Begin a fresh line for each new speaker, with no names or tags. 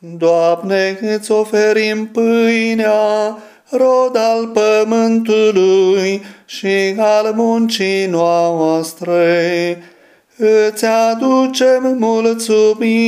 Doamne, îți oferim pâinea, rod al pământului și al muncii noastre, îți aducem mulțumire.